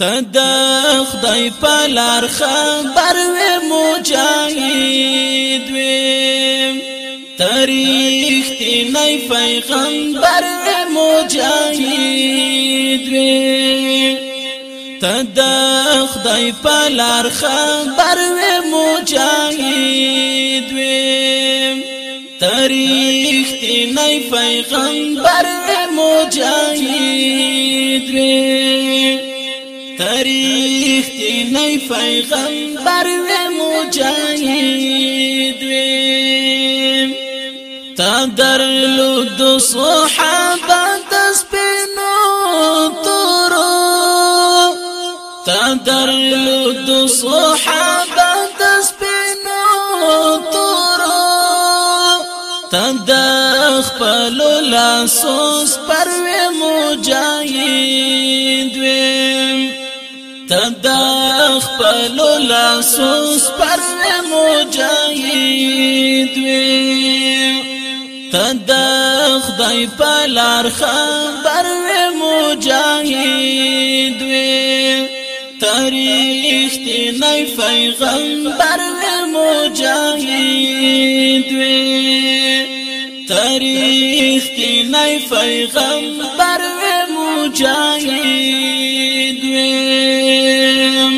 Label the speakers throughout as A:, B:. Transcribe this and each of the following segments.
A: تد خدای په لار خبر و مجاهد و تاریخ تی نه پیغمبر و مجاهد و تد خدای په لار خبر و مجاهد و تاریخ تی نه پیغمبر و مجاهد و تاریخ دی نئی پیغمبر و مجاہد ویم تا در لود صحابہ دس پینو تورو تا در لود صحابہ دس پینو تورو تا دخ پلو لاسوس پر و مجاہد د خپل لاسوس پر مجاهد وي تد خدای په لار خبر مجاهد وي تاریخ دی نه پیغمبر مجاهد وي تاریخ دی نه پیغمبر مجاهد ویم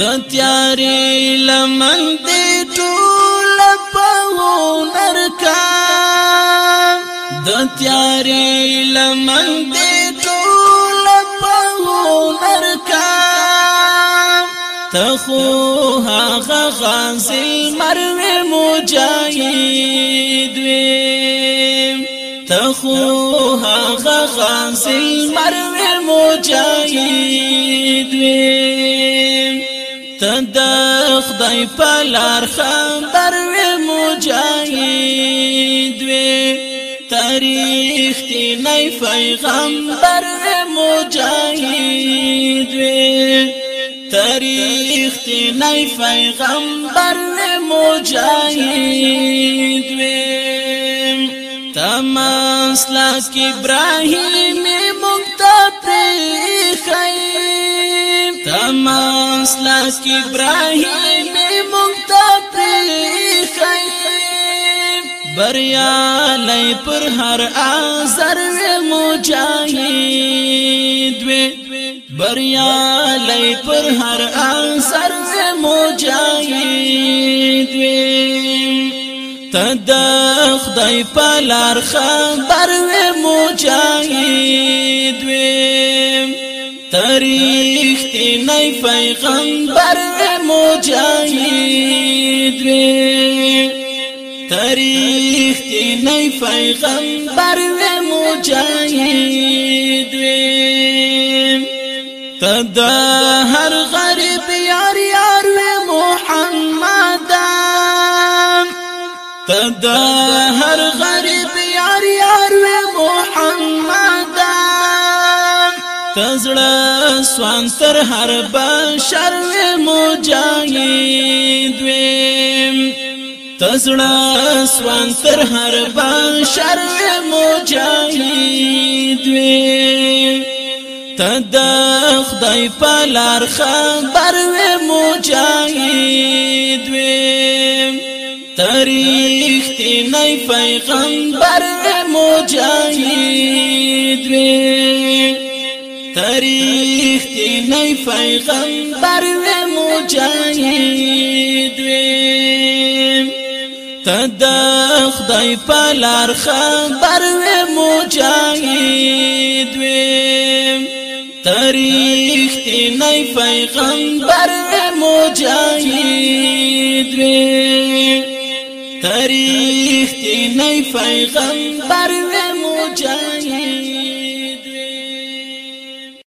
A: د تیارې لمن دې ټول په هنر کا د تیارې لمن دې ټول په هنر کا تخو هغه غازل مرو مجاهد ویم تخوها غاز المرو المجاهد وي تدخ دای پلار خبر وی مجاهد وی تاریخ دی نی پیغمبر وی مجاهد وی تاریخ دی نی پیغمبر مجاهد وی مسلک ابراهیم مقتدی خیم تمسلک ابراهیم مقتدی خیم بریا لای پر هر ازر مجاهد و بریا لای پر هر ازر مجاهد و تد خدای په لار خبر و مجاهد و تاریخ دی نه پیغمبر و مجاهد و تاریخ دی نه پیغمبر و مجاهد و تد هر غریب د هر غریب یار یار و محمد تزړه سوان تر هر بشر و مجاهد و تزړه سوان تر هر بشر و مجاهد و تد خدای په لار خبر و مجاهد و رښتې نه پیغمبر مجاهد وي تاریخ دی نه پیغمبر مجاهد وي تد خدای په لار خبر مجاهد وي تاریخ دی نه پیغمبر مجاهد وي تاریخ تی نئی پیغمبر و